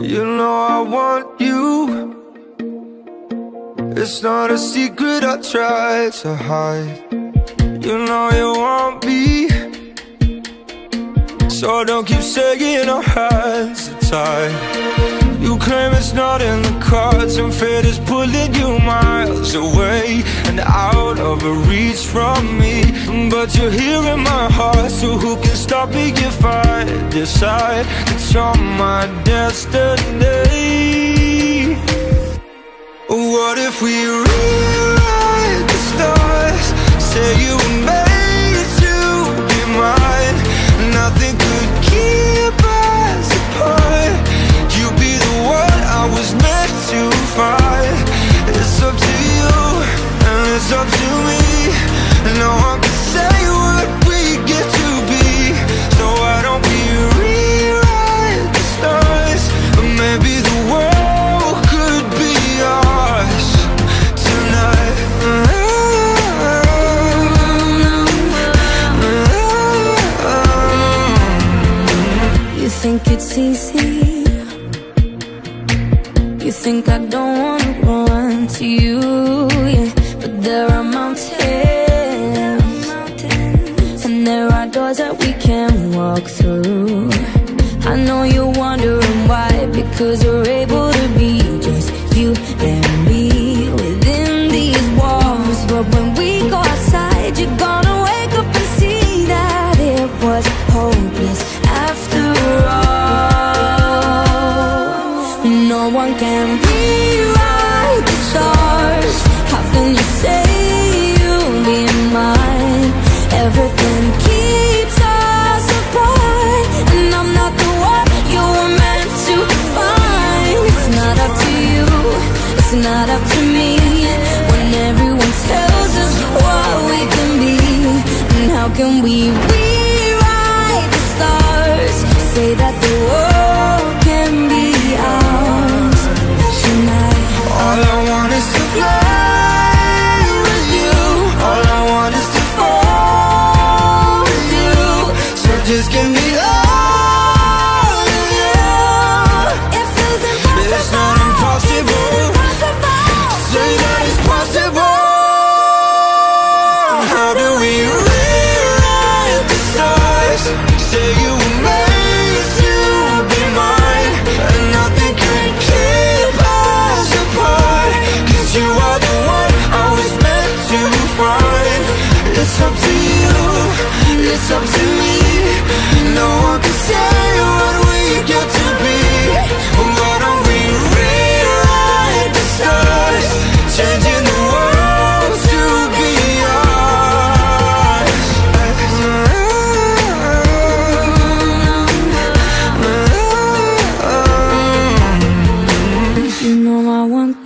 You know I want you. It's not a secret I try to hide. You know you want me So don't keep saying our hands are tied you claim it's not in the cards. And fate is pulling you miles away And out of reach from me. But you're here in my heart So who can stop me if I decide It's you're my destiny? What if we rewrite the stars? Say you it's up to me. No one can say what we get to be. So why don't we rewrite the stars? Maybe the world could be ours tonight. You think it's easy? You think I don't wanna run to you? Yeah. But there are mountains And there are doors that we can walk through. I know you're wondering why Because we're able to be just you and me Within these walls. But when we go outside You're gonna wake up and see that it was hopeless after all. No one can rewrite Can we